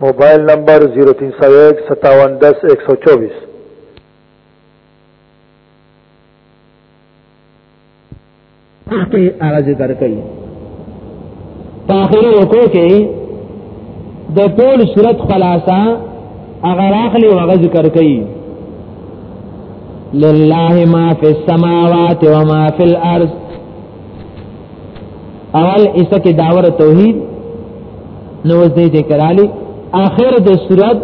موبایل نمبر 03015710124 تحقی هغه ذکر کوي په اخر رکوع کې د ټول صورت خلاصہ هغه راخلی هغه ذکر کوي لله ما فی السماوات و ما فی الارض اول ایسه کې داور توحید نو دې ذکر علی اخر د صورت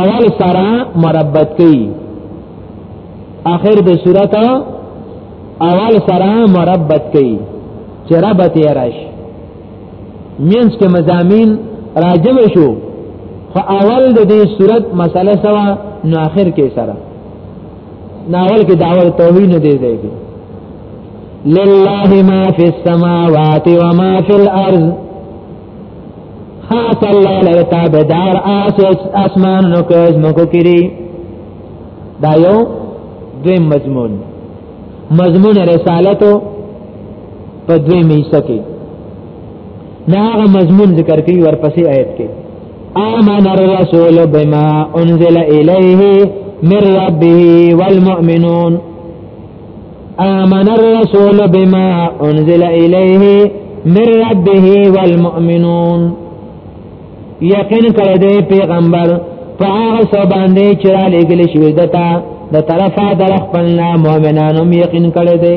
اول سره مربت کړي اخر د صورت اول سره مربت کړي چې ربط یې راشي مینس کې مزامین راجم شو خو اول د دې صورت مسله سوا نو اخر کې سره ناول کې داول توهین دی دی کې لله ما فی السماوات و ما فی الارض خاص الله له تابعدار آس اسمان نو کې زمکو کړي دا یو دوی مضمون مضمون رسالتو په دوی میسه کې نه هغه مضمون ذکر کوي ورپسې آیت کې آمن الرسول بما انزل الیه من ربه والمؤمنون آمن الرسول بما انزل الیه من ربه والمؤمنون یقین کړی دی پیغمبر په هغه څه باندې چې را لېږل شوی دتا د طرفه در خپلنا مؤمنانو یقین کړی دی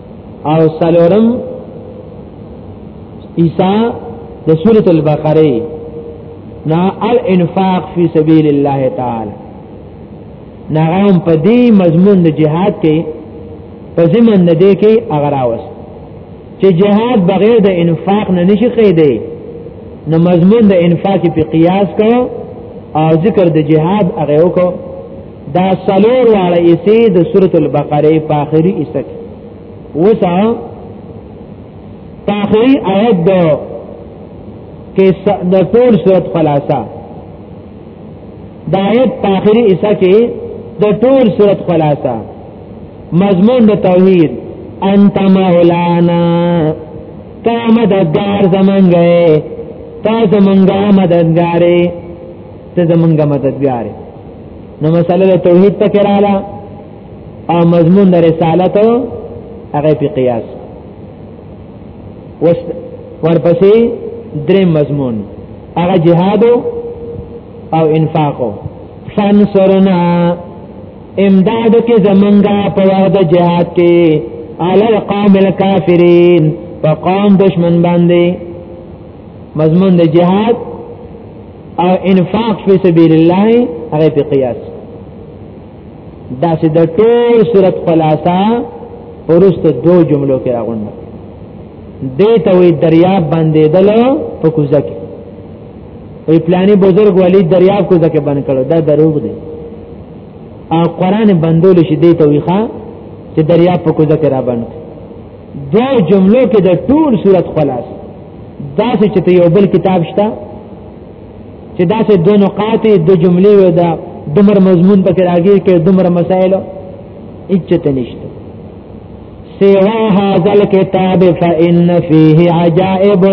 او سلورم عیسی د سورۃ البقره نا الانفاق فی سبیل الله تعالی نا هم په دې مضمون د جهاد کې په زمن نه دی کې اغراوس چې جهاد بغیر د انفاق نه نشي قیدې نو مضمون د انفاق په قیاس کو او ذکر د جهاد هغه وکړو دا سلور واړه ایسه د سورۃ البقره په اخري ایسه کې وسا په اخري آیت د کې د ټول سورۃ خلاصہ د آیت په اخري ایسه کې د ټول سورۃ خلاصہ مضمون د توحید انت مولانا تا مددگار زمنګ تا زمنګا مددگارې ته زمونږه مددګار نو مسله توحید ته کړاله او مضمون د رسالت هغه په قیاس وس ورپسې درې مضمون هغه جهاد او انفاق فانصرنا امداد کې زمونږه په وخت د جهاد کې علی القوم الکافرین په قوم دشمن باندې مضمون د جهاد او انفاق فی سبیل الله هغه په قیاس دا چې د ټول صورت خلاصا ورسته دو جملو کې راغونډه دې ته وی دریاب باندې دل په کوزه کې وی پلاني بزرګ ولی دریاب کوزه کې باندې کړو دا دروغ دی او قران بندول شي دې ته وی ښا چې دریاب په کوزه کې را باندې دو جملو کې د ټول صورت خلاص دا چې ته یو بل کتاب شته چې دا چې دو نقاط د جملې و دا دمر مضمون پکې راګیر کې دمر مسائل اچته نشته سوا هذا الكتاب فإن فيه عجائب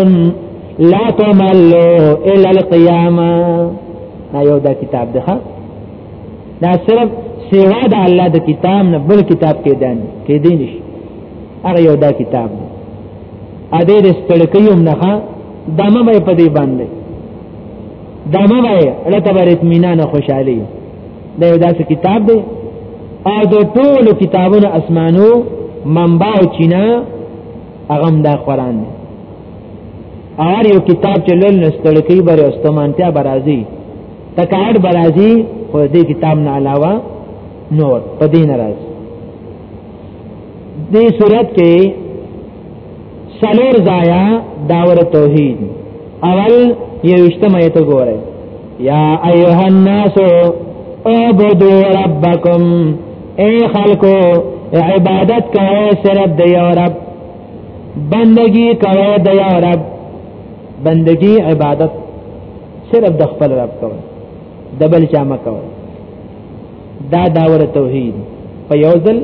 لا تمل الى القيامه دا یو دا کتاب ده دا صرف سوا د الله د کتاب نه بل کتاب کې دان کې دي نشي هغه یو دا کتاب ده ا دې دې ستړکیوم نه ښا دمه به په دې باندې دمه به لته بر اطمینان خوشحالي دا یو داسې کتاب دی او د ټولو کتابونو اسمانو منبع او چینا هغه دا قران دی اور یو کتاب چې لول نستړکی بر استمانتیا برازي تکاړ برازي خو دې کتاب نه علاوه نور په دین راځي دې صورت کې سلور زایا داور توحید اول یوشتمه ایت ګوره یا ایها الناس اعبدوا ربکم اے خلقو عبادت کوئے صرف د یو رب بندگی کوئے د یو رب بندگی عبادت صرف د خپل رب کوئے د بل چا مکوئے دا داور توحید په یو ځل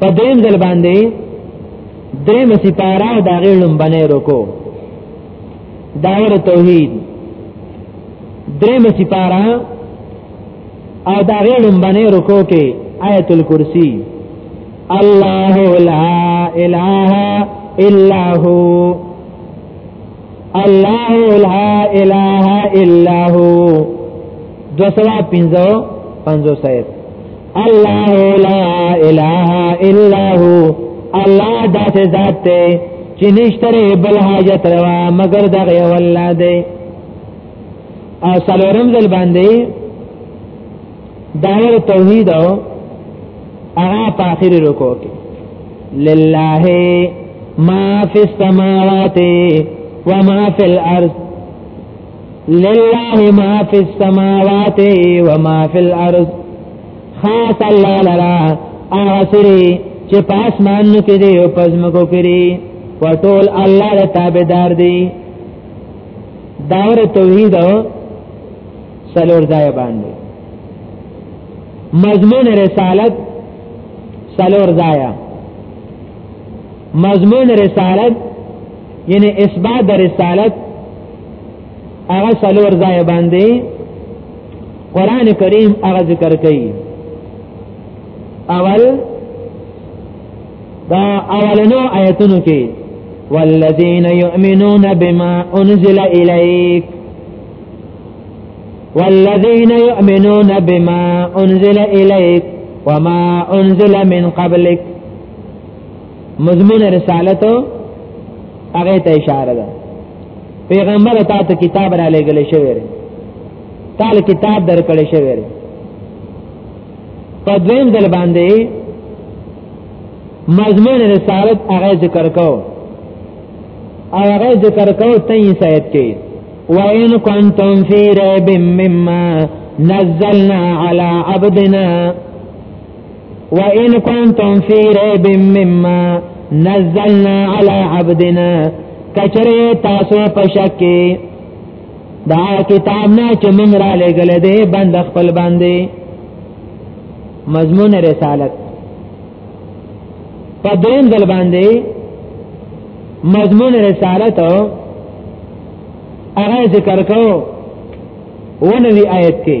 په دریم ځل باندې درې مسیپارا او داغه لومبنه رکو دایر توحید درې مسیپارا او داغه لومبنه رکو کې آیت الکرسی الله لا اله الا هو الله لا اله الا هو دو سوا پنځو پنځو سید الله لا اله الا هو الله د ذات ته چې نشتره بل حاجت روا مگر دغه والله دی او سلورم ځل باندې دایر توحید او هغه په اخر رکو کې لله ما فی السماوات و ما فی الارض لله ما فی السماوات و ما فی الارض خاص الله لرا اغسری چې پاس مانو کې دی او پزمکو کې دی وټول الله له تابعدار دی داور توحید سلور ځای باندې مضمون رسالت سلور ځای مضمون رسالت یعنی اثبات رسالت هغه څلور ځای باندې قران کریم هغه ذکر کوي اول دا اولنو آیتونو کې والذین یؤمنون بما انزل الیک والذین یؤمنون بما انزل الیک وما انزل من قبلک مضمون رسالت هغه ته اشاره ده پیغمبر ته ته کتاب را لګل شوی دی تعال کتاب درکړی شوی دی په دویم دل باندې مضمون رسالت هغه ذکر کو او هغه ذکر کو ته یې سید کې وَإِن كُنتُمْ فِي رَيْبٍ مِّمَّا نَزَّلْنَا عَلَى عَبْدِنَا وَإِن كُنتُمْ فِي رَيْبٍ مِّمَّا نَزَّلْنَا عَلَى عَبْدِنَا کچره تاسو په شک کې دا کتاب نه چې موږ را لګل دي بند خپل باندې مضمون رسالت په دین دل باندې مضمون رسالت هغه ذکر کو ونوی آیت کې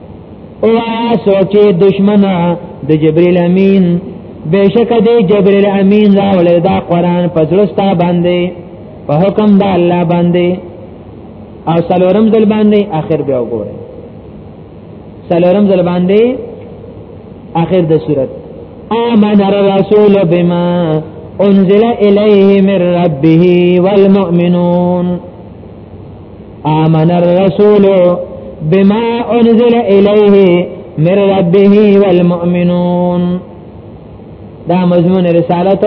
او سوچې دشمنه د جبرئیل امین بشک دې جبرئیل امین راولې دا قران پزړستا باندې په حکم د الله باندې او سلورم ځل باندې اخر بیا وګوره سلورم ځل باندې اخر د صورت امن الرسول بما انزل الیه من ربه والمؤمنون آمن الرسول بما انزل الیه من ربه والمؤمنون دا مضمون رسالت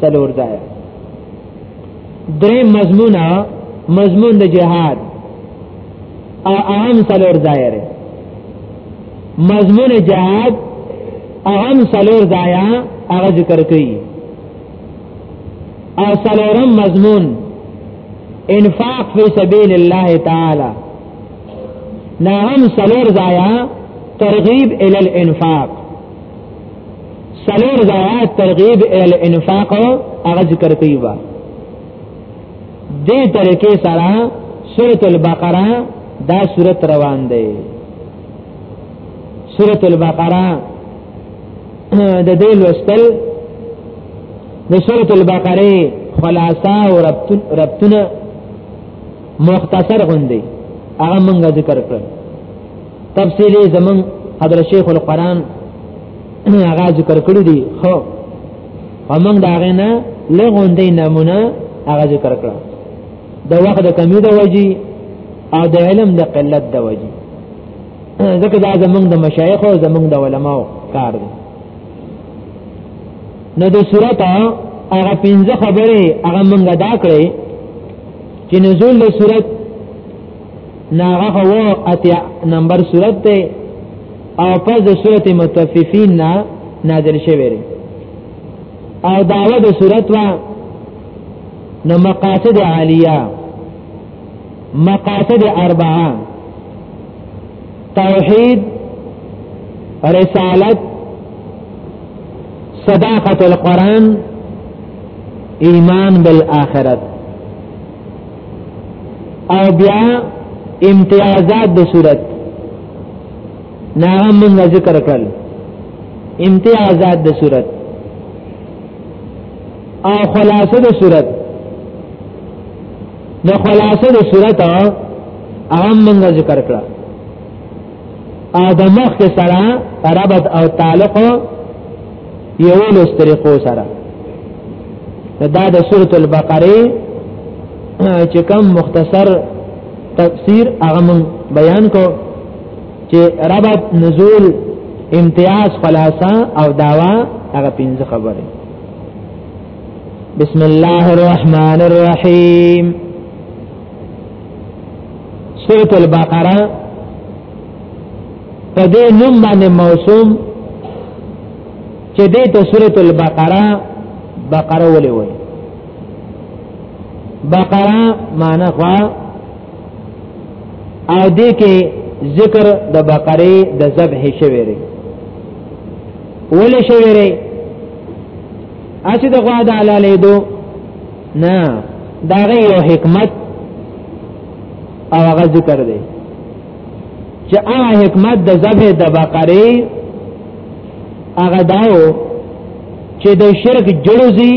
سلور دا درې مضمون مضمون د جهاد او اهم سلور ظاهر مضمون جهاد اهم سلور ظاهر هغه ذکر کوي او سلورم مضمون انفاق فی سبیل الله تعالی نا هم سلور زایا ترغیب ال الانفاق سلور زایا ترغیب ال الانفاق هغه ذکر کوي با دې طریقې سره سورۃ البقره دا سورۃ روان دی سورۃ البقره د دې لوستل د سورۃ البقره خلاصہ او ربطونه مختصر غوندي هغه موږ ذکر کړ تفصیلی زمون حضرت شیخ القرآن هغه ذکر کړی دی خو ومن دا غنه لغوندې نمونه هغه ذکر کړ د وخت د کمی د وجي او د علم د قلت د وجي ځکه دا زمونږ د مشایخ او زمونږ د علماو کار دی نو د صورت هغه پنځه خبره هغه مونږ دا کړې چې نزول د صورت ناغه هو اتیا نمبر صورت ته او پس د صورت متففین نا نازل شوی دی او داوه د صورت وا نو مقاصد عالیه مقاصد اربعه توحید رسالت صداقت القرآن ایمان بالآخرت او بیا امتیازات د صورت ناغم من ذکر کړل امتیازات د صورت او خلاصه د صورت د خلاصه د صورت اهم من ذکر کړه ادم مخ سره ربط او تعلق یو لس طریقو سره دا د سورۃ البقره چې کم مختصر تفسیر هغه بیان کو چې ربط نزول امتیاز خلاصه او داوا هغه پنځه خبره بسم الله الرحمن الرحیم سورۃ البقرہ په دې نوم باندې موسوم چې دې ته سورۃ البقرہ بقره ولې وایي بقره معنی خوا او دې کې ذکر د بقره د ذبح شوی دی ولې شوی دی اچ د غوا د حلالې دو نه دا غي یو حکمت او هغه ذکر دی چې هغه حکمت د ذبح د بقره هغه داو چې د شرک جلوزي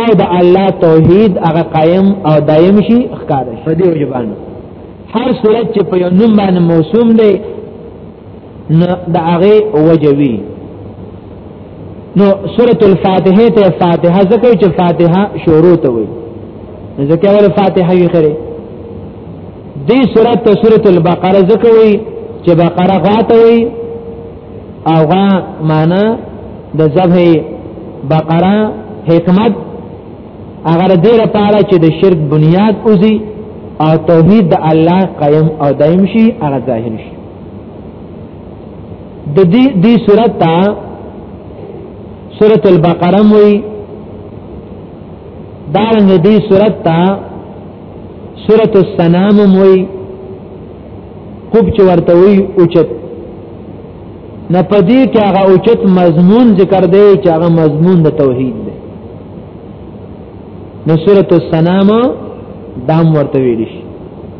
او د الله توحید هغه قائم او دائم شي ښکار شي په دې وجبان هر صورت چې په یو نوم باندې موسوم دی نو دا هغه وجوي نو سورۃ الفاتحه ته فاتحه ځکه چې فاتحه شروع ته وي ځکه ول فاتحه یې خره دې سورۃ ته سورۃ البقره ځکه وي چې بقره غاته وي او غا معنا د ذبح بقره حکمت اگر دې لپاره چې د شرک بنیاد اوزي او توحید د الله قائم او دائم شي هغه ظاهر شي د دې دې سورۃ ته سورۃ البقره وی دا د دې سورۃ ته سورۃ السلام وی کوب چې ورته وی اوچت نه پدې کې هغه اوچت مضمون ذکر دی چې هغه مضمون د توحید دی نو سورۃ السلام دام ورته ویل شي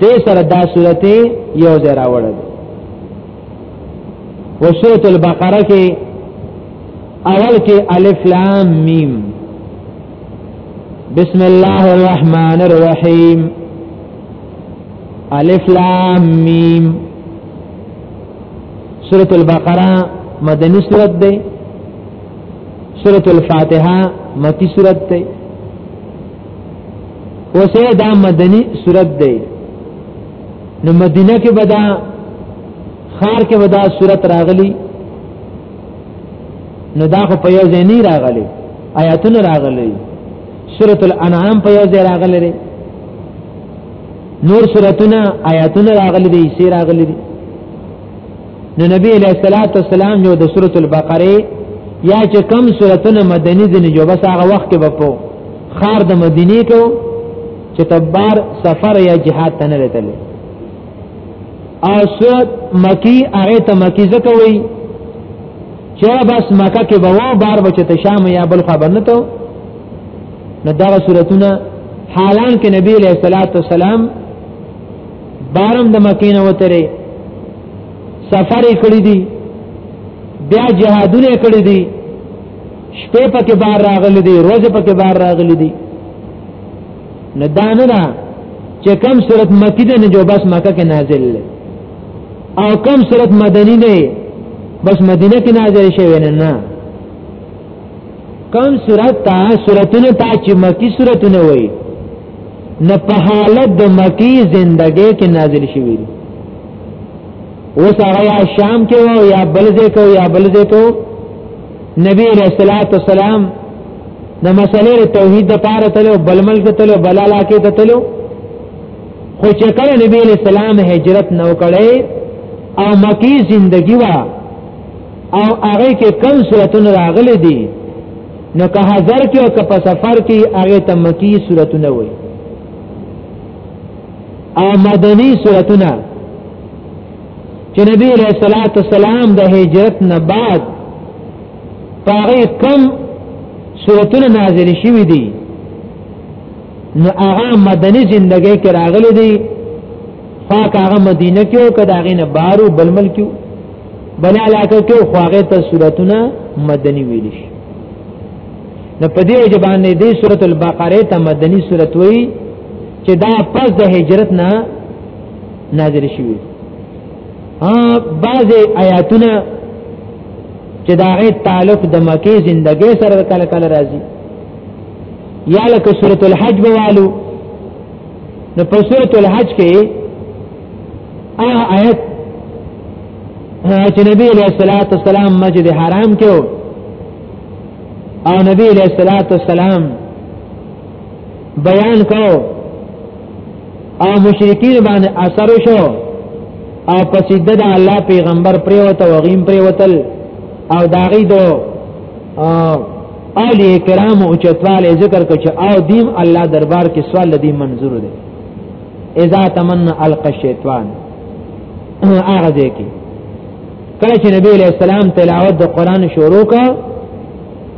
دې سره دا سورته یو ځای راوړل و سورۃ البقره کې اول کې الف لام میم بسم الله الرحمن الرحیم الف لام میم سورۃ البقره مدنی سورۃ ده سورۃ الفاتحه مکی سورۃ ده اوسه دا مدنی صورت دی نو مدینه کې بدا خار کې بدا صورت راغلی نو دا خو په یو ځای نه راغلی آیاتونه راغلی سورۃ الانعام په یو ځای راغلی دی نور سورتونه آیاتونه راغلی دی سی راغلی دی نو نبی علیہ الصلوۃ والسلام یو د سورۃ البقره یا چې کم سورتونه مدنی دي جو بس هغه وخت کې بپو خار د مدینه کو چې تبار سفر یا جهاد ته نه رتل او سورۃ مکی هغه ته مکی زکه وی چې بس مکه کې به و بار بچ ته شام یا بل خبر نه ته نو دا سورتونه حالان کې نبی علیہ الصلوۃ والسلام بارم د مکې نه وتره سفر کړی دی بیا جهادونه کړی دی شپې پکې بار راغلی دی روز پکې بار راغلی دی نه دانه نه چې کم صورت مکی ده نه جو بس مکه کې نازل دی او کم صورت مدنی دی بس مدینه کې نازل شوی نه نه کم صورت تا صورتونه تا چې مکی صورتونه وایي نه په حالت د مکی زندګۍ کې نازل شوی دی اوس هغه یا شام کې وو یا بل ځای کې یا بل ځای کې نبی رسول الله والسلام د مسلې توحید د پاره تلو بل ملک تلو بل علاقه ته تلو خو چې کله نبی رسول الله هجرت نو کړي او مکی زندگی وا او هغه کې کم سورتونه راغلي دي نو که حضر کې او که په سفر کې هغه ته مکی سورتونه وي او مدني سورتونه چې نبی علیہ الصلوۃ والسلام د هجرت نه بعد پاره کم سورتونه نازل شوي دي نو هغه مدني ژوندۍ کې راغلي دي فاک هغه مدینه کې او کدا غینه بارو بلمل کې بل علاقه کې خو هغه ته سورتونه مدني ویل شي نو په دې ځبان نه دې سورۃ البقره ته مدني سورۃ وایي چې دا پس د هجرت نه نازل شوی ها بعض آیاتونه چې دا غي تعلق د مکی زندګۍ سره کله کله راځي یا لکه سورۃ الحج بوالو نو په سورۃ الحج کې هغه آیت چې نبی علیہ الصلوۃ والسلام مسجد حرام کې او نبی علیہ الصلوۃ والسلام بیان کو او مشرکین باندې اثر شو او پسید د الله پیغمبر پریوته وغیم پریوتل او داغي دو اولی کرام او چتواله ذکر کچ او دیم الله دربار کې سوال دی منظور دی اذا تمنى القى الشیطان هغه ځای کې کله چې نبی علیہ السلام تلاوت د قران شروع کا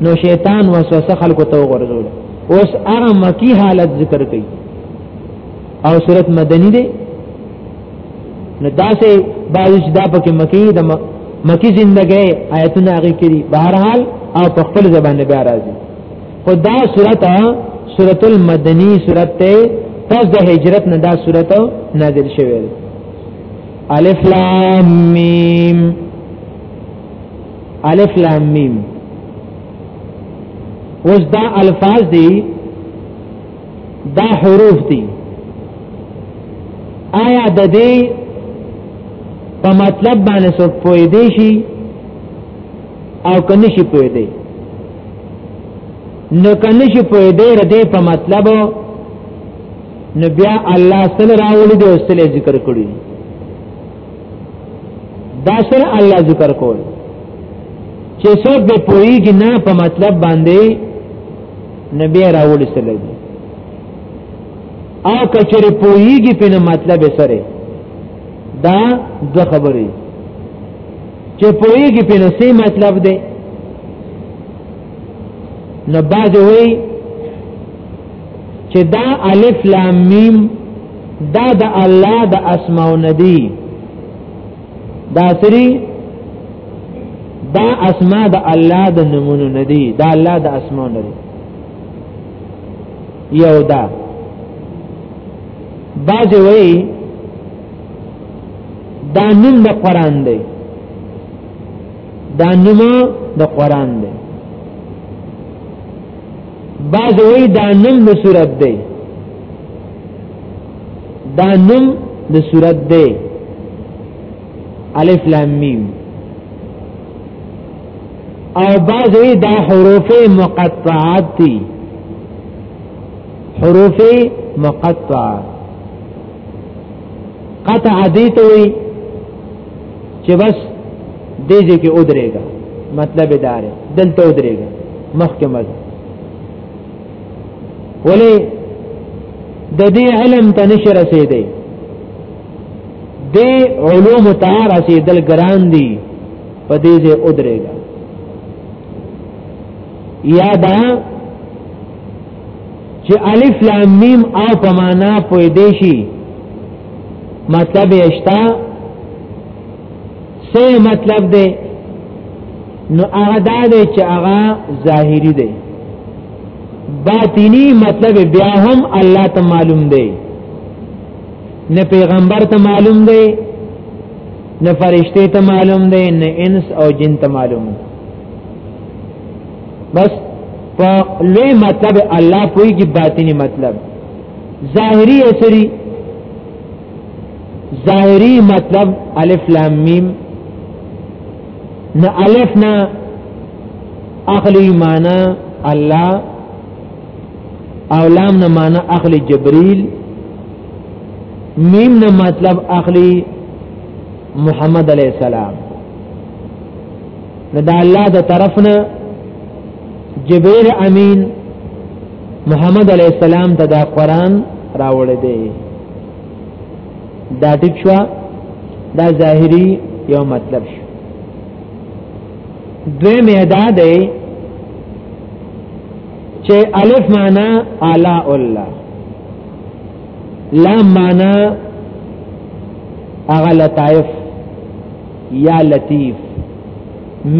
نو شیطان وسوسه خلکو ته ورزول اوس هغه مکی حالت ذکر کړي او صورت مدنی دی نو داسې باوش دا پکې مکی د مکی زندګۍ آیتونه هغه کړي بهرحال او په خپل زبان به راځي خدا صورت صورت المدنی صورت ته پس د هجرت نه دا صورت نازل شوه الف لام میم الف لام میم اوس دا الفاظ دي دا حروف دي آیا د دې په مطلب باندې څوک پوي دی شي او کني شي پوي دی نو کنه شي په دې ردې په مطلب نو بیا الله سل راولي دی او سل ذکر کړی دا سل الله ذکر کول چې څوک به پوریږي نه په مطلب باندې نبی راولي سل دی او کچره پوریږي په مطلب سره دا دو خبرې چې پوېږي په نسې مطلب دی نه بعد وی چې دا الف لام میم دا د الله د اسماء ندی دا سری دا اسماء د الله د نمونه ندی دا الله د اسماء ندی یو دا بعض وی دا نوم د قران دی دا نوم د قران دی بعض وی دا نوم د صورت دی دا نوم د صورت دی الف لام میم او بعض وی دا حروف مقطعات دی حروف مقطعات قطع دې ته وي چې بس دې دې کې ودرېګا مطلب دا دی دلته ودرېګا مخکې مزه ولې د دې علم ته نشي رسیدي دې علوم ته رسیدل ګران دي په دې دې ودرېګا یا دا چې الف لام میم او په معنا پوي دی شي مطلب یشتا سه مطلب دی نو هغه دا دی چې هغه ظاهری دی باطینی مطلب بیا هم الله ته معلوم دی نه پیغمبر ته معلوم دی نه فرشته ته معلوم دی نه انس او جن ته معلوم دی بس په لوی مطلب الله کوئی کی باطنی مطلب ظاهری اثری ظاهری مطلب الف لام میم نه الف نه اخلی معنا الله او لام نه معنا اخلی جبريل میم نه مطلب اخلی محمد علیہ السلام نو دا الله د طرفنا جبريل امين محمد عليه السلام ته دا قران راوړی دی دا ټیک شو دا ظاهری یو مطلب شو دوی میدا دی چې الف معنا اعلی الله لام معنا اغلطائف یا لطیف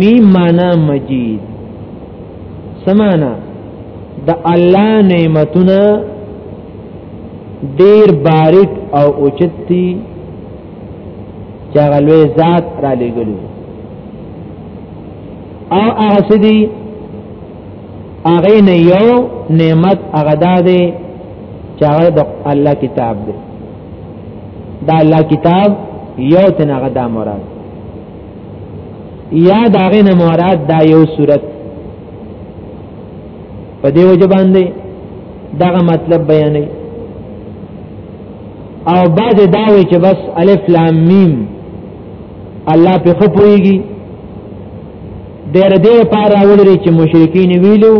میم معنا مجید سمانا د الله نعمتونه ډیر باریک او اوچت دي چې غلوې ذات را لګلو او هغه سدي هغه نه یو نعمت هغه ده چې هغه د الله کتاب دی دا الله کتاب یو تنغه دا مراد یا داغه نه مراد دا یو صورت په دې وجه باندې دغه مطلب بیانې او بعد دا وی چې بس الف لام میم الله په خپويږي ډېر دې پار راوړي چې مشرکین ویلو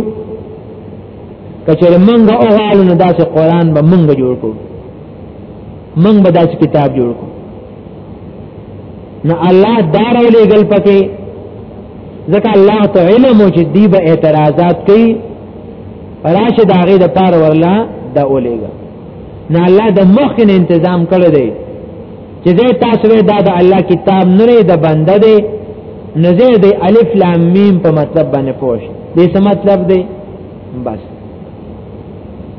کچره منګه او غالو نه داسې قران به منګه جوړ کو منګ به داسې کتاب جوړ کو نه الله دار ولې ګل پکې ځکه الله ته علم او چې دی به اعتراضات کوي راشه داغه د پار ورلا دا اولېګا نه الله د مخ نه تنظیم کړی دی چې زه تاسو له دا د الله کتاب نه لري د بنده دی نه زه د الف لام میم په مطلب باندې پوښ دې څه مطلب دی بس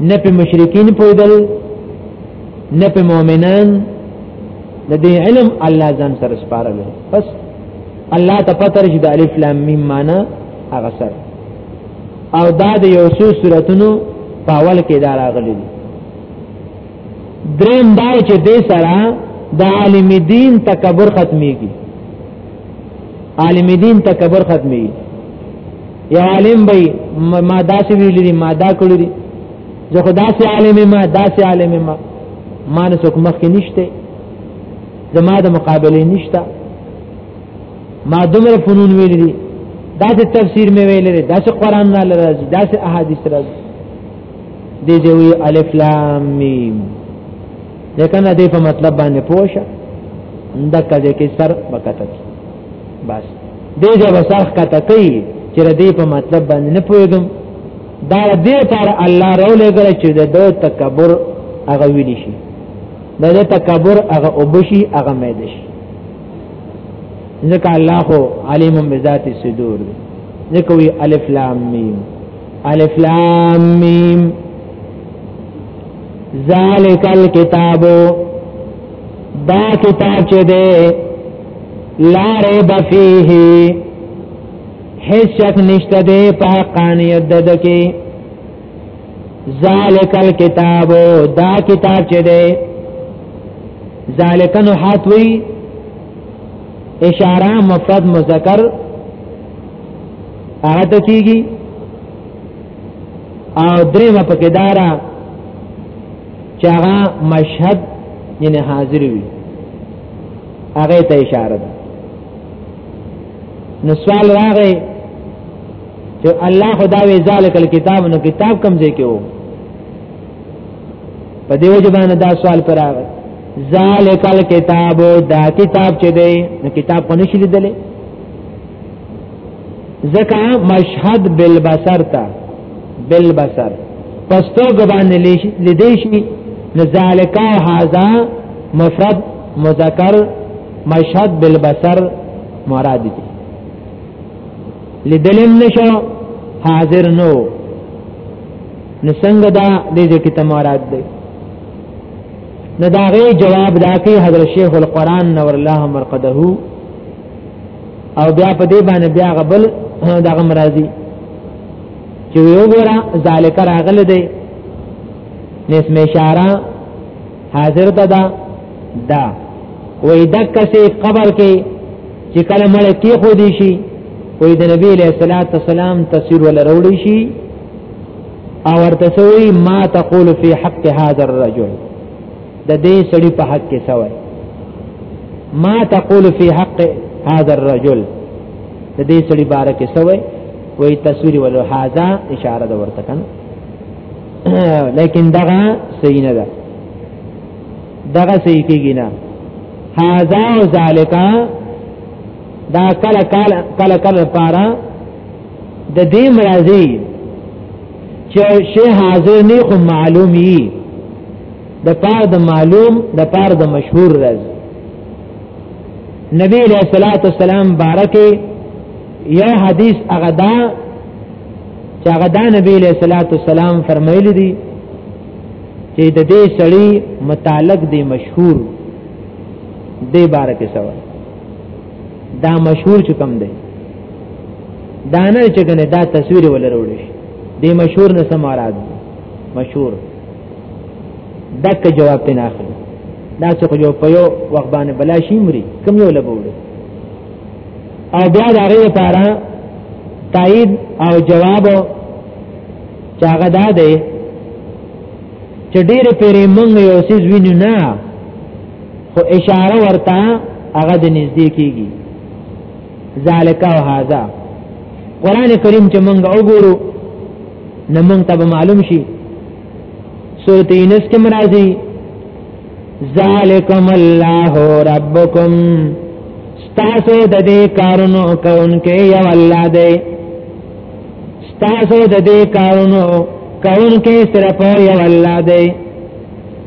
نه په مشرکین پویدل نه په مؤمنان د دې علم الله ځان سره سپارل بس الله ته پته رشي د الف لام میم معنا هغه سره او دا د یوسف سورتونو په اول کې دا راغلي دي دریم دا چې دې سره د عالم دین تکبر ختميږي عالم دین تکبر ختميږي یا عالم به ما داسې ویل دي ما دا کړی دي زه خدا سي عالم ما داسې عالم ما ما نه څوک مخ کې نشته زما د مقابله نشته ما دومره فنون ویل دي داسې تفسیر مې ویل دي داسې قران نه لري داسې احادیث راځي دې دې وی الف لام میم لیکن دې په مطلب باندې پوښه دا کده کې سر وکته بس دې دې وسخ کته کوي چې دې په مطلب باندې نه پوهیږم دا دې پر الله رولې غره چې د دوه تکبر هغه ویل شي د دې تکبر هغه وبشي هغه مې دي ځکه الله خو علیم بذات الصدور ځکه وی الف لام میم الف لام میم ذالک الكتاب دا کتاب چې ده لا ریب فیه هیڅ شک نشته ده په قانیت دد کې ذالک الكتاب دا کتاب چې ده ذالک نو حاتوی اشاره مفرد مذکر هغه ته کیږي او درې په کې دارا چې هغه مشهد یعنی حاضر وي هغه ته اشاره ده نو سوال راغی چې الله خدا وی ذالک الكتاب نو کتاب کم ځای کې وو په دې وجه باندې دا سوال پر راغی ذالک الكتاب دا کتاب چې دی نو کتاب په نشي لیدلې ځکه مشهد بالبصر تا بالبصر پستو غبان لیدې شي لذالک هاذا مفرد مذکر مشهد بالبصر مراد دي لیدلم نشو حاضر نو نسنګ دا دې دې کته مراد دی نو دا غي جواب دا کوي حضرت شیخ القران نور الله مرقده او بیا په دې باندې بیا غبل دغه مرادي چې یو ګره ذالک راغله دی نس می اشاره حاضر ده دا دا وې دک سي قبر کې چې کله مړ کې خو دي شي وې د نبی له صلوات والسلام تصویر ول وروړي شي او ورته سوي ما تقول في حق هذا الرجل د دې سړي په حق کې سوي ما تقول فی حق هذا الرجل د دې سړي باره کې سوي وې تصویر ولو هاذا اشاره د ورته کنه لیکن دغه صحیح نه ده دغه صحیح کېږي نه هاذا او ذالکا دا کله کله کله کله پارا د دې مرضی چې شی حاضر نه خو معلومی د پار د معلوم د پار د مشهور رز نبی علیہ الصلوۃ والسلام بارکه یا حدیث هغه دا چې هغه دا نبی علیہ الصلوۃ والسلام فرمایلی دی چې د دې سړی متعلق دی مشهور دی بارکه سوال دا مشهور چې کم دی دا نه چې کنه دا تصویر ولروړي دی مشهور نه سماراد دی مشهور دک جواب پنه اخلي دا چې خو یو په یو وخت باندې بلا شي مري کوم یو لبوړي او بیا دا غي لپاره تایید او جواب چاغه دا دی چې ډېر پیرې مونږ یو سیز وینو نه خو اشاره ورته هغه د نږدې کیږي ذالک او هاذا قران کریم چې مونږ وګورو نو مونږ ته معلوم شي سورته یونس کې مرাজি ذالکم الله ربکم ستاسو د دې کارونو کوونکې یو الله دی ستاسو د دې کارونو کوونکې صرف یو الله دی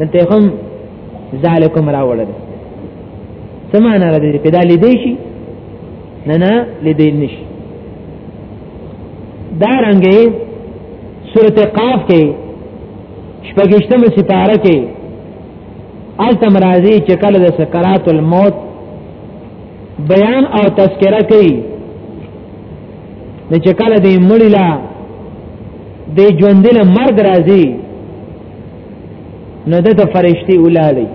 دلته هم ذالکم راوړل سمانه را دي پیدا لیدې شي نه نه لیدې نشي دا رنګه سورته قاف کې شپږشتمه سپاره کې آل تمرازی چې کله د سکرات الموت بیان او تذکرہ کوي د چکاله دی مړی لا د ژوند له مرګ راځي نو دته فرشتي ولاړي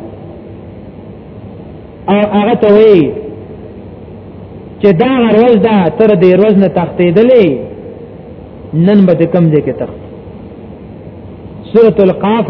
او هغه ته وی چې دا ورځ دا تر دې ورځ نه تختیدلې نن به کم دې کې تخت سورۃ القاف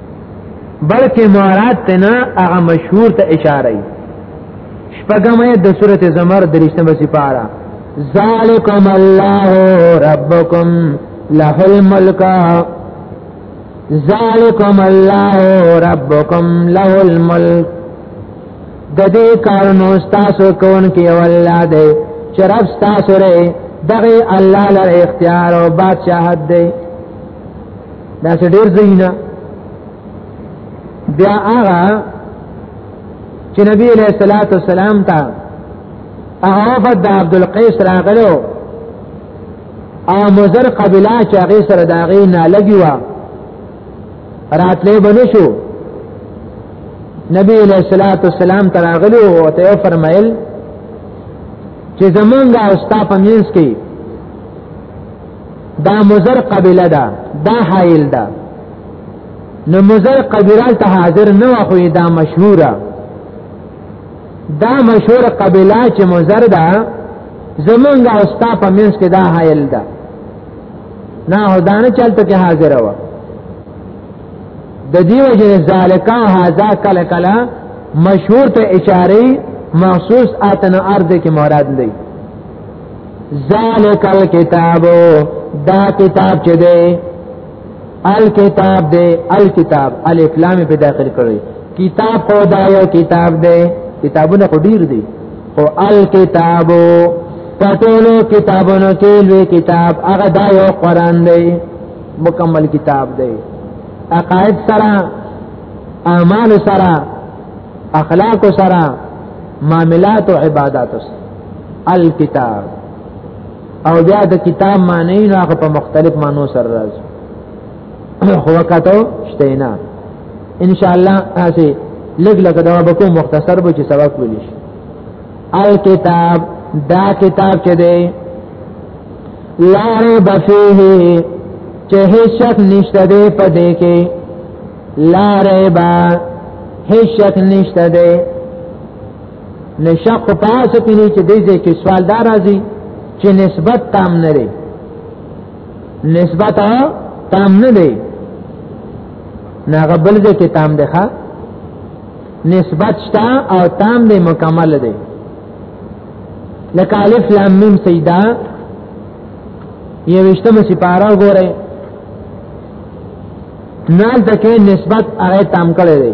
بلکې مراد تنا هغه مشهور ته اشاره ای شپږمه د سورته زمر درشتمه سپاره ذالکم الله ربکم له الملک ذالکم الله ربکم له الملک د دې کارونو تاسو کون کې والله دې چې رب تاسو لري دغه الله لپاره اختیار او بادشاہت دی دا چې ډېر زینا بیا هغه چې نبی علیہ الصلوۃ والسلام ته هغه وفد د عبد القیس راغلو او مزر قبیله چې هغه سره دا غي نه لګي وا راتلې بنه شو نبی علیہ الصلوۃ والسلام ته راغلو او ته فرمایل چې زمونږه استاد پمینس کې دا مزر قبیله ده دا حائل ده نو مزر قبیله ته حاضر نه خو دا مشهوره دا مشهور قبیله چې مزر ده زمونږ او ستا په منځ کې دا حائل ده نه هدانه چلته کې حاضر و د دیو جن ذالکا هاذا کله کله مشهور ته اشاره مخصوص اتن ارض کې مراد دی ذالک الكتاب دا کتاب چې دی الکتاب دی الکتاب الف لام په داخل کړی کتاب خو دا یو کتاب دی کتابونه خو ډیر دي او الکتاب پټولو کتابونو کې لوی کتاب هغه دا یو قران دی مکمل کتاب دی عقاید سره اعمال سره اخلاق سره معاملات او عبادت سره الکتاب او بیا د کتاب معنی نو هغه په مختلف معنی سره راځي خو وکړو شتینا ان شاء الله هسه لګ لګ دا به کوم مختصر به چې سبق ویل شي الکتاب دا کتاب چې دی لا ریب فیه چې هیڅ شک نشته دی په دې کې لا ریب هیڅ شک نشته دی نه شک په پاس کې نه چې دې کې سوال دار راځي چې نسبت تام نه لري نسبت تام نه لري نه غبل دې کې تام ده ښا نسبت شتا او تام دې مکمل دي لکه الف لام میم سیدا یوشتمه سپارا وګوره نال تکې نسبت هغه تام کړی دی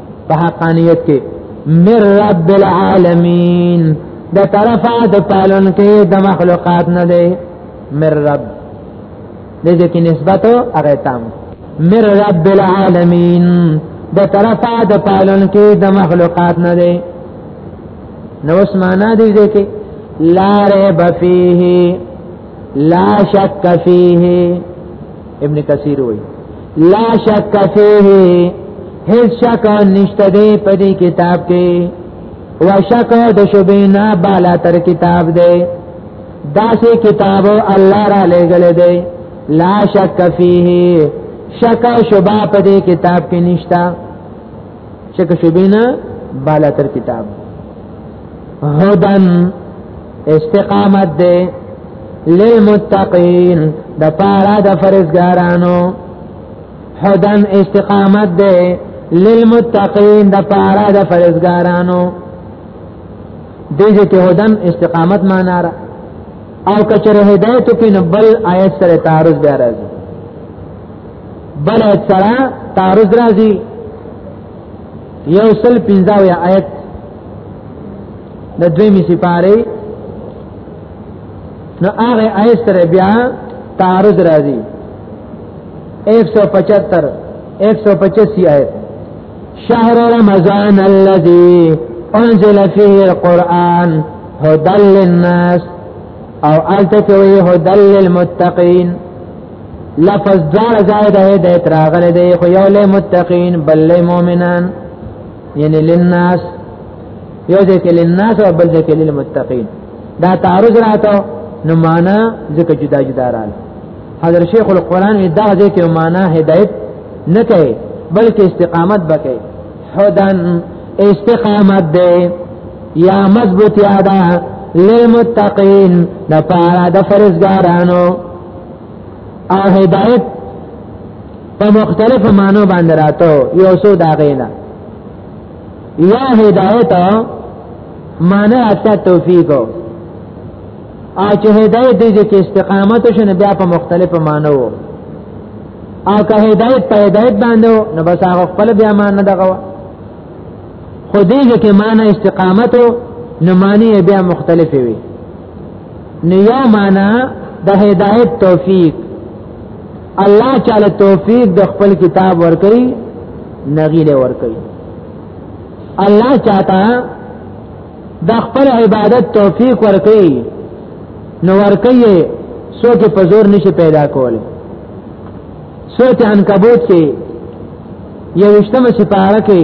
په حقانیت کې مر رب العالمین د طرفه د پالون کې د مخلوقات نه دی مر رب دې کې نسبت هغه تام مر رب العالمین د طرفه د پالون کې د مخلوقات نه دی نو اس معنا دی دې کې لا رب فيه لا شک فيه ابن کثیر وی لا شک فيه هیڅ شک نشته دی په دې کتاب کې وا شک د شوبینا بالا تر کتاب دی داسې کتاب الله را لګل دی لا شک فيه شک شوبا په دې کتاب کې نشتا شک شوبینا بالا تر کتاب هدن استقامت دې للمتقین د پارا د فرزګارانو حدن استقامت دې للمتقین د پارا د فرزګارانو دې کې هدن استقامت معنا را او کچره هدایت کې نبل آیت سره تعارض بیا راځي بل آیت سره تعارض راځي یو سل پنځاوی آیت د دویمې سپاره نو هغه آیت سره بیا تعارض راځي 175 185 آیت شهر رمضان الذي انزل فيه القرآن هدى للناس او التكوي هدى للمتقين لفظ دار زائد ہے دے تراغل دے خو یو لے متقین بل لے مومنان یعنی للناس یو دے کے للناس و بل دے کے للمتقین دا تعرض راتو نو مانا ذکر جدا جدا رال حضر شیخ القرآن دا دے کے مانا ہدایت نہ کہے بلکہ استقامت بکے حدن استقامت دے یا مضبوط یادا للمتقین دا پارا دا فرزگارانو او هدایت په مختلفو معنی باندې راتو یو څو دا غینا یا هدایت معنی اته توفیق او چې هدایت دې چې استقامت شنه بیا په مختلفو معنی وو او که هدایت په هدایت باندې نو بس هغه خپل بیا معنی دغه خو دې کې معنی استقامت نو معنی بیا مختلفې وي نو یو معنا د هدایت توفیق الله تعالی توفیق د خپل کتاب ورکړي نغیله ورکړي الله چاته د خپل عبادت توفیق ورکړي نو ورکړي څوک په زور نشي پیدا کولی سورت عنکبوت کې یو اشتمه سپاره کې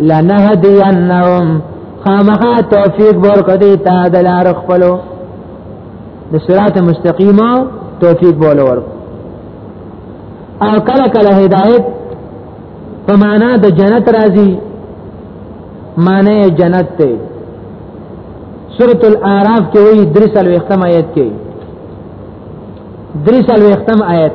لنهدینهم خامخا توفیق ورکړه دی تا د لار خپلو د صراط مستقیم توفیق بوله ورکړه او کله کله هدایت په معنا د جنت راځي معنی جنت ته سورۃ الاعراف کې وی درس الوختم آیت کې درس الوختم آیت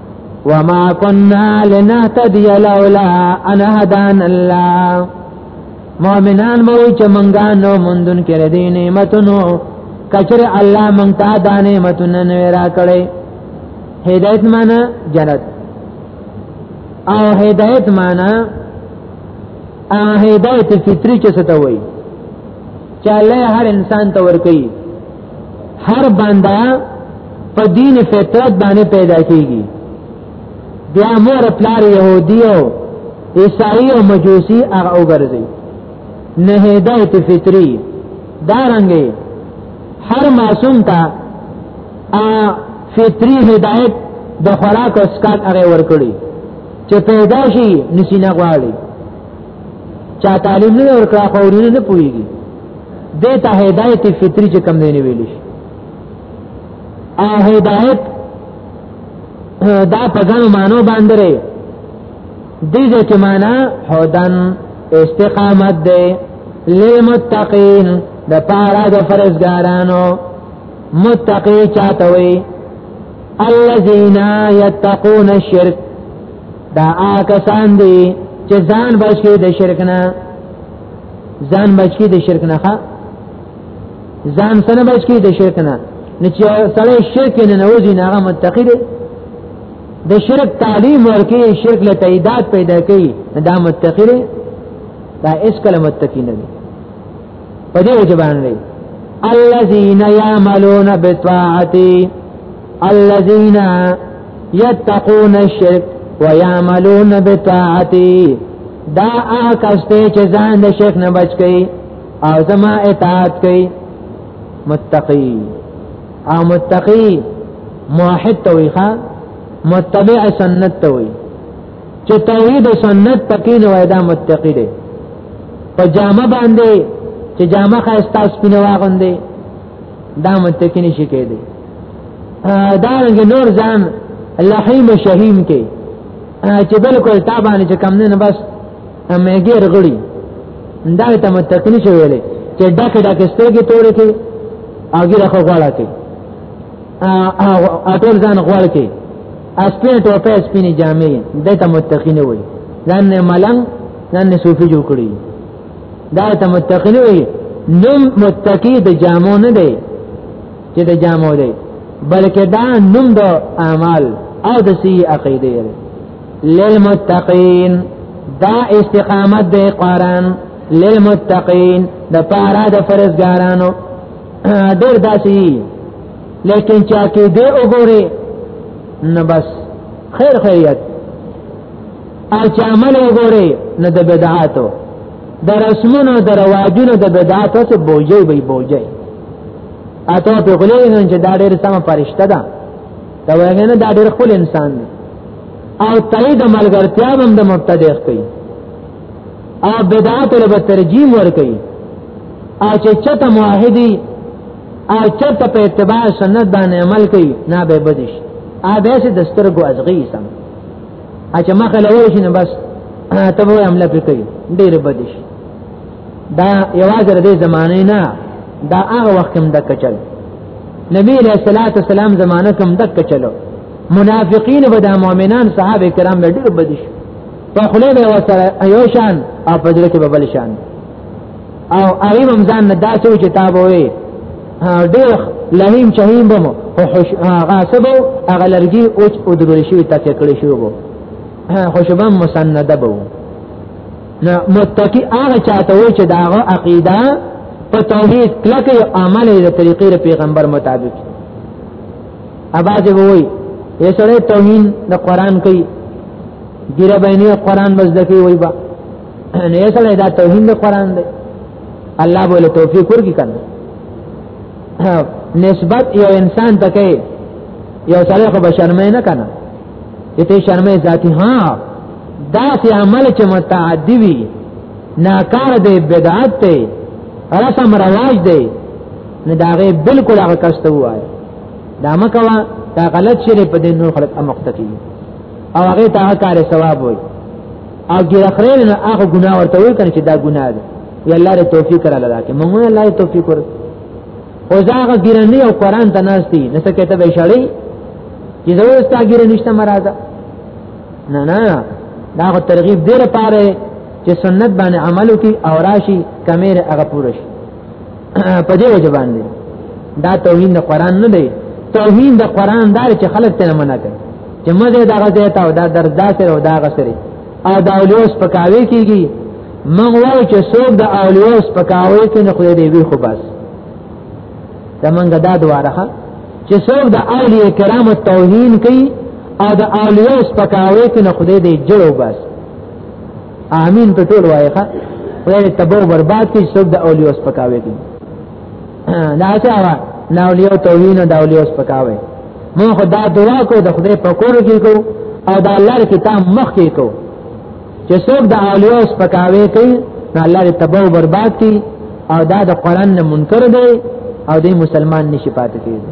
وما كنا لنهتدي لولا ان هدانا الله مؤمنان مو چې مونږه نو مندون کړې دي نعمتونو کچره الله مونږ ته دا نعمتونه نه را کړې هدایت معنا جنت او هدایت معنا ا هدایت فطری چې څه ته وایي چې الله هر انسان ته ورکړي هر بنده په دین فطرت باندې پیدا کیږي بیا مور پلار يهودي او عیسائی او مجوسی هغه وګرځي نه هدایت فطری دا رنګي هر معصوم ته فطری هدایت د خوراک او اسکات هغه ورکړي چې پیدا شي نسینه غواړي چا تعلیم نه ورکړه خو ورونه نه پويږي دې ته هدایت فطری چې کم دی نه ویل شي ا هدایت دا په ګڼو مانو باندې لري دې ځکه معنا هدن استقامت دی للمتقین د پارا د فرزګارانو متقی چاته وي الذين يتقون الشرك دا آکسان دی چې ځان بچی د شرک نه ځان بچی د شرک نه ښا ځان سره بچی د شرک نه نه چې سړی شرک نه نوځي نه هغه متقی دی د شرک تعلیم ورکی شرک له تعداد پیدا کوي دا متقی دی دا اس کله متقی نه دی په دې وجه باندې الذين يعملون بالطاعه الذين يتقون الشرك ويعملون بطاعته دا آکسته چې ځان د شرک نه بچ کړي او زما اطاعت کړي متقي او متقي موحد تويخه متبع سنت توي چې توحید او سنت پکې نه وای دا متقي دي په جامه باندې چې جامه خاصه تاسو پینواغوندي دا منتقی نشی که دی دارنګ نور ځان لحیم شهیم کې چې بالکل تابانه چې کم نه بس مېګر غړي دا ته متقنی شو ویلې چې ډکه ډکه سترګې تورې کې اګیره خو غواړه کې ا ټول ځان غواړه کې اسپین ټوپه سپینې جامې دته متقینه وي ځان نه ملنګ ځان نه صوفي جوړ کړی دا ته متقی نه وي نوم متقی د جامو نه دی چې د جامو دی بلکې دا نوم د اعمال او د سی عقیده دی للمتقین دا استقامت دی قران للمتقین د پاره د فرزګارانو ډېر داسي لیکن چا کې دې وګوره نو بس خیر خیریت چې عمل وګوري نه د بدعاتو د رسمونو د رواجونو د بدعاتو څخه بوجي به بوجي اته په غلې نه چې دا ډېر سم فرشته ده دا وایي نه دا ډېر خپل انسان دی او تای د ملګرتیا هم د مبتدی کوي او بدعات له ترجیم ور کوي او چې چته موحدی او چته په اتباع سنت باندې عمل کوي نه به بدش ا به سي دسترګو ازغي سم اچھا ما خلک ورشي نه بس ته به عمله کوي ډېر بدیش دا یوازې د زمانه نه دا هغه وخت هم د کچل نبی علیہ الصلوۃ والسلام زمانہ کوم د کچلو منافقین به د مؤمنان صحابه کرام به ډېر بدیش په خله به وسره ایو شان او په دې کې به بل شان او هغه هم ځان نه داسې و چې تا به وي ډېر لهیم چهیم به مو هغه سبو هغه لرګي اوچ او درول شي تا کې کړی شو وو خوشبه مسنده بو نه متکی هغه چاته و چې داغه عقیده په توحید کلکه او عمل د طریقې پیغمبر مطابق اباځه وای یې سره توهین د قران کوي ګیره بینه قران بس دکی وای با نه یې دا توهین د قران دی الله بوله توفیق ورکی کنه نسبت یو انسان تکي یو سره خو بشرمه نه کنه ته شرمه ذاتی ها دا سي عمل چې متعدی وي ناکار دی بدعت دی رسم رواج دی نه داغه بالکل هغه کسته وای دا مکوا دا غلط شری په دین نور خلق امقتکی او هغه ته کار ثواب وای او ګیره خرین نه هغه ګناه ورته وی کنه چې دا ګناه ده یا الله دې توفیق را لدا کې موږ الله دې توفیق ور او زاغه ګیره نه او قران ته ناشتي نه څه کته به شړی چې زه اوس تا ګیره نشته مرزه نه نه دا غو ترغیب ډیره پاره چې سنت باندې عملو کې او راشي کمیر هغه پوره شي په دې وجه باندې دا توهین د قران نه دی توهین د قران دا چې خلک ته منع کوي چې مزه دا غځه تا او دا دردا سره او دا غسري او دا اولیوس پکاوي کیږي موږ وایو چې څوک د اولیوس پکاوي کې نه خو دې وی خو بس زمونږ دا دواره چې څوک د اولیاء کرام توهین کوي او د اولیاء سپکاوي کې نه خدای دې جوړ بس امين په ټول وایي ښا وایي تبو برباد کی څوک د اولیوس پکاوي کی دا څه وا نه اولیو توهین د اولیوس پکاوي مو خدا دعا کو د خدای په کور کې کو او د الله کتاب مخ کې کو چې څوک د اولیوس پکاوي کوي نو الله دې تبو برباد کی او دا د قران نه منکر دی او دې مسلمان نشي پاتې کیږي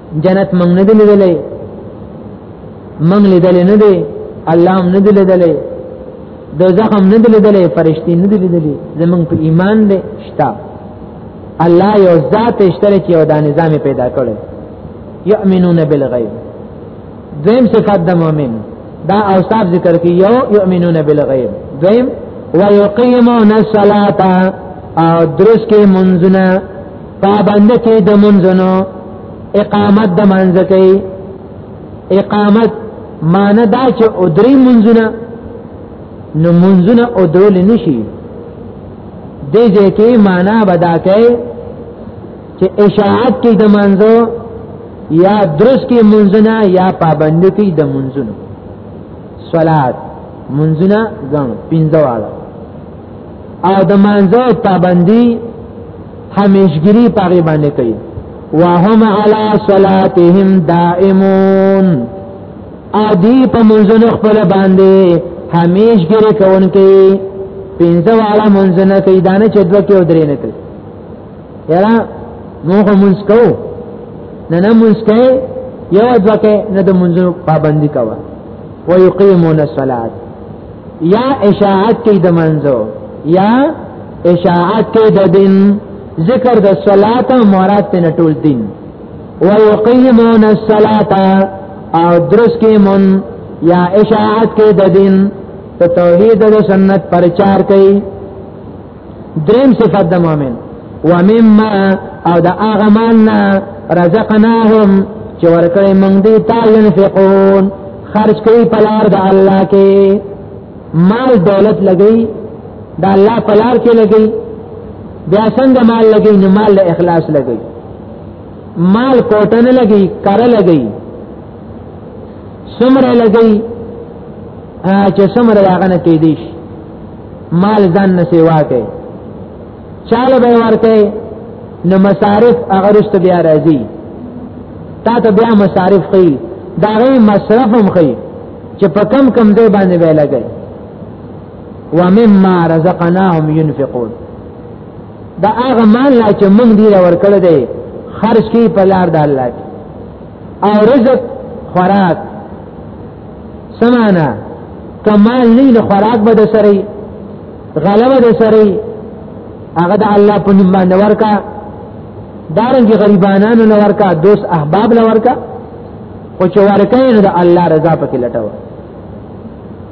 جنت موږ نه دی لیدلې موږ لیدلې نه دی الله هم نه دی لیدلې دوزخ هم نه دی لیدلې فرشتي نه دی لیدلې زمونږ په ایمان دی شتا الله یو ذات اشتره چې یو دا نظام پیدا کړی یؤمنون بالغیب دویم صفات د مؤمن دا اوصاف ذکر کی یو یؤمنون بالغیب دویم ويقيمون الصلاه او درس کې منځونه پابند کې د منځنو اقامت د منځ کې اقامت مان دا چې او درې منځونه نو منځونه او درول نشي د دې کې معنا بدا کې چې اشاعت کې د منځو یا درس کې منځونه یا پابند کې د منځونو صلات منځونه ځان پینځه واړه او د مانځه پابندي همیشګری پاغي باندې کوي وهم علی صلاتهم دائمون ادي په منځونو خپل باندې همیشګری کوونکي پنځه والا منځنه کوي دانه چې دوه کې ودرې نه کوي یرا موږ مونږ کو نه نه مونږ کوي یو دوه کې نه د منځونو پابندي کوي ويقيمون الصلاه یا اشاعت کې د منځو یا اشاعت کې د دین ذکر د صلات مراد په نټول دین ويقيمون الصلاه او درس کې مون یا اشاعت کې د دین ته توحید او سنت پرچار کوي دریم صفات د مؤمن ومما او د هغه مالنا رزقناهم چې ورکړې موږ دې تا ينفقون خرج کوي په لار د الله کې مال دولت لګي د الله په لار کې لګي بیا څنګه مال لګي نو مال له اخلاص لګي مال کوټه نه لګي کار لګي سمره لګي چې سمره هغه نه کې دي مال ځان نه سیوا کوي چاله به ورکه نو مصارف هغه رشته بیا راځي تا ته بیا مصارف خي دا غي مصرف هم خي چې په کم کم ځای باندې به لګي ومما رزقناهم ينفقون دا هغه مال لا چې موږ دی ورکړ دی خرج کی په لار د الله او رزق خوراک سمانا کمال نه نه خوراک به د سره غلبه د سره هغه د الله په نوم باندې ورکا دارنګ غریبانانو نه ورکا دوست احباب نه ورکا خو چې ورکه نه د الله رضا پکې لټوه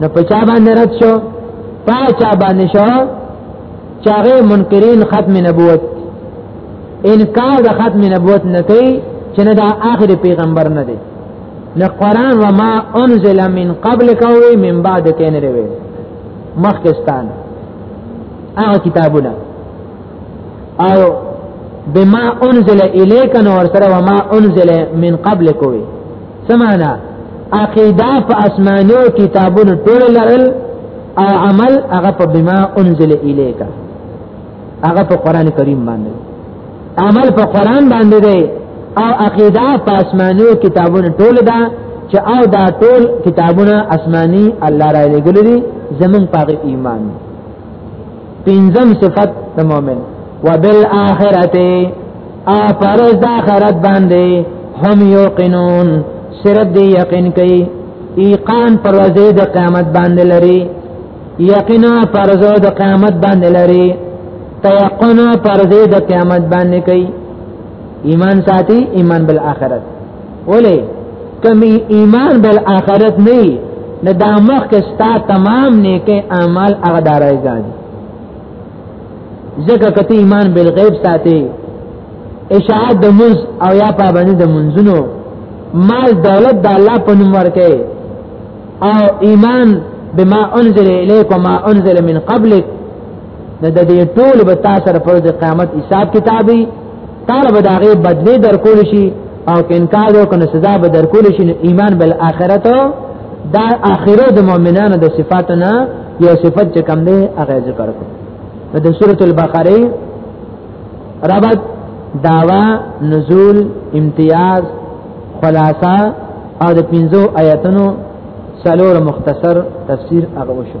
نو په چا باندې رد شو په چا باندې شو چاغه منکرین ختم نبوت انکار د ختم نبوت نه کوي چې نه دا آخر پیغمبر نه دی نه قران و ما انزل من قبل کوي من بعد کین روي مخکستان هغه کتابونه او بما انزل الیک نو ورسره و ما انزل من قبل کوي سمانا عقیده په اسمانو کتابونو ټول لرل او عمل هغه په بما انزل الیک هغه په قران کریم باندې عمل په قران باندې دی او عقیده په اسمانو کتابونو ټول دا چې او دا ټول کتابونه اسماني الله را لګل دي زمون په ایمان پنځم صفت د مؤمن وبالآخرته ا پرز د آخرت باندې هم یوقنون صرف دی یقین کوي ایقان پر ورځې د قیامت باندې لري یقینا پر ورځې د قیامت باندې لري تيقن پر ورځې د قیامت باندې کوي ایمان ساتي ایمان بل آخرت ولې کمی ایمان بل آخرت نه نه دا مخ کې ستا تمام نیکه اعمال هغه دارای ځي ځکه کته ایمان بل غیب ساتي اشاعت د منز او یا پابندی د منزونو مال دولت د الله په نوم ورکه او ایمان بما انزل الیک وما انزل من قبلک د دې ټول به تاسو سره پر قیامت حساب کتابي طالب داغه بدلی در کول شي او که انکار وکنه سزا به درکول شي ایمان بل اخرت دا اخره د مؤمنانو د صفاتو نه یو صفت چې کم دی هغه ذکر کړو د سورۃ البقره ربط داوا نزول امتیاز خلاصہ او د پنځو آیاتونو څلور مختصر تفسیر هغه وشو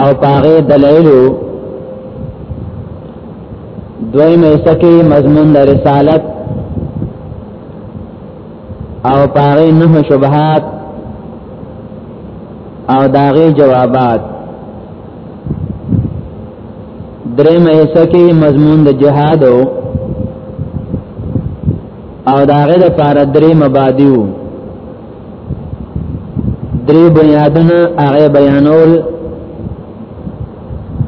او پاغه دلایلو دوی مې سکه مضمون د رسالت او پاغه نه شبهات او داغه جوابات درې مې سکه مضمون د جهاد او او داغه د پاره درې مبادیو درې بنیادونه هغه بیانول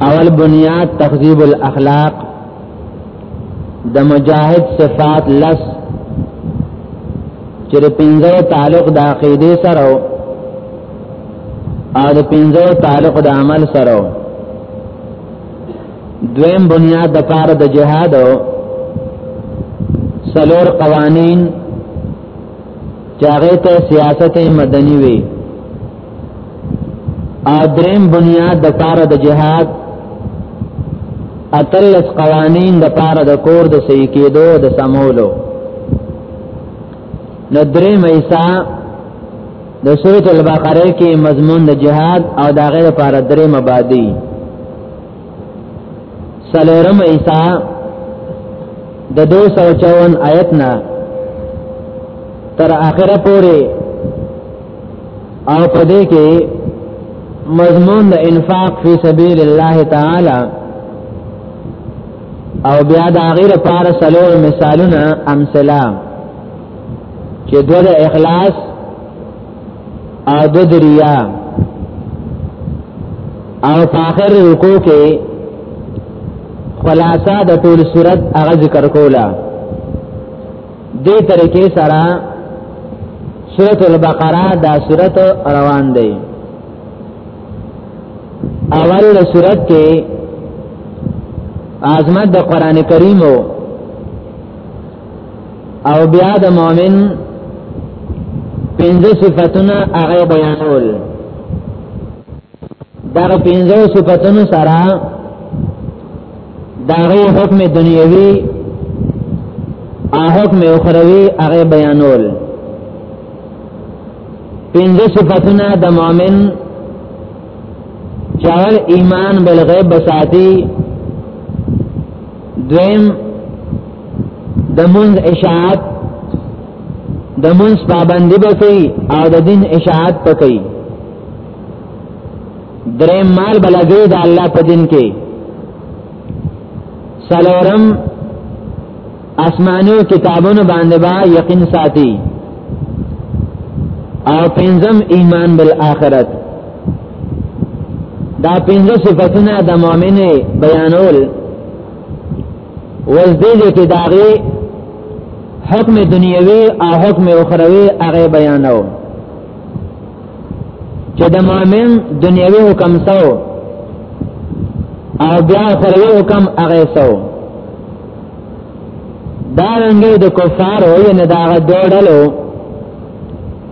اول بنیاد تخذیب الاخلاق د مجاهد صفات لس چې د پنځه تعلق د عقیده سره او د پنځه تعلق د عمل سره دویم بنیاد د کار د جهاد سلور قوانین چاغه ته سیاست مدني وي او دریم بنیاد د پاره د جهاد اتلس قوانین د پاره د کور د صحیح کېدو د سمولو نو درې مېسا د سورۃ البقره کې مضمون د جهاد او داغه لپاره درې مبادی سلورم ایسا د 254 آیت نه تر اخره پورې او پدې کې مضمون د انفاق فی سبیل الله تعالی او بیا د غیر پار سلور مثالونه امثله چې دوه اخلاص او د دریا او په اخر رکو کې خلاصہ د ټول صورت هغه ذکر کولا دې طریقې سره سورۃ البقرہ دا سورۃ روان دی اول سورۃ کې عظمت د قران کریم او او بیا د مؤمن پنځه صفاتونه هغه بیانول دا پنځه صفاتونو سره دا غي حکم دنیوي او حکم اخروی هغه بیانول پنځه صفاتونه د مؤمن چاول ایمان بالغیب بساتی دویم د منځ اشاعت د منځ پابندي به کوي او د دین اشاعت به کوي درې مال بلګي د الله په دین کې سلورم آسمانو کتابونو باندې با یقین ساتي او پنځم ایمان بالآخرت دا پنځه صفاتونه د مؤمن بیانول وزدل کې داغه حکم دنیوي او حکم اخروی هغه بیانو چې د مؤمن دنیوي حکم سو او بیا اخروی حکم هغه سو دا رنګه د کفار وې نه دا غډړلو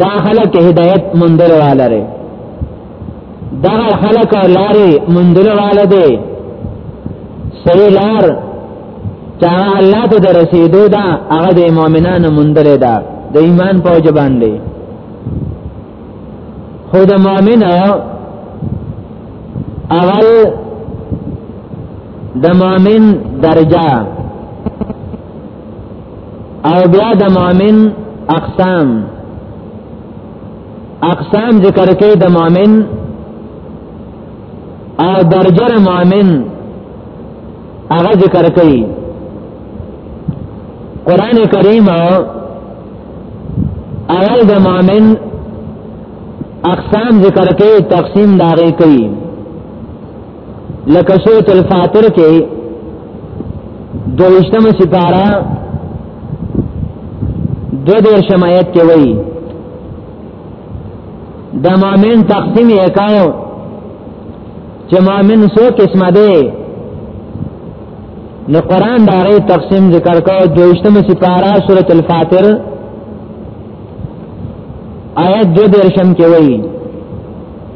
دا خلک هدایت مندل والا ری دا خلک لارې مندل والا دی صحیح لار چا الله ته در رسیدو دا هغه د مؤمنانو مندل دا د ایمان په وجبان دی خو د مؤمن اول د مؤمن درجه او بیا د مؤمن اقسام اقسام ذکر کوي د مؤمن او درجه مؤمن هغه ذکر کوي قران کریم اول د مؤمن اقسام ذکر کوي تقسیم داغه کوي لکه سورۃ الفاتر کې دویشتم سپارا دو دیر شمایت کې وایي د مؤمن تقسیم یې کاو چې مؤمن سو قسمه دی نو قران دا غي تقسیم ذکر کاو دویشتم سپارا سورۃ الفاتر آیت دو دیر شم کې وایي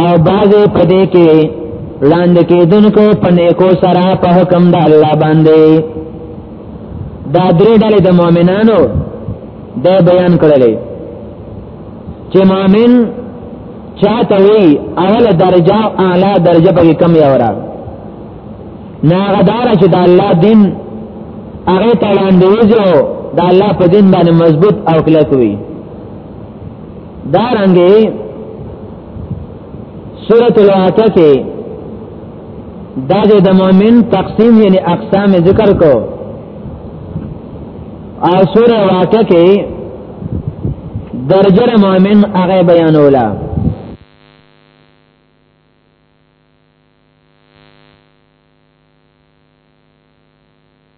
او باز په دې کې لاندې کېدونکو په نیکو سره په حکم د الله باندې دا درې ډلې د مؤمنانو د بیان کړلې چې مؤمن چاته وی اول درجه اعلی درجه په کم یې ورا ناغدار چې د الله دین هغه ته وړاندې وځو د الله په دین باندې مضبوط او کلک وي دارنګه سورۃ الواقع کې دا د مؤمن تقسیم یعنی اقسام ذکر کو او سورۃ واقع کې درجه مؤمن هغه بیانولا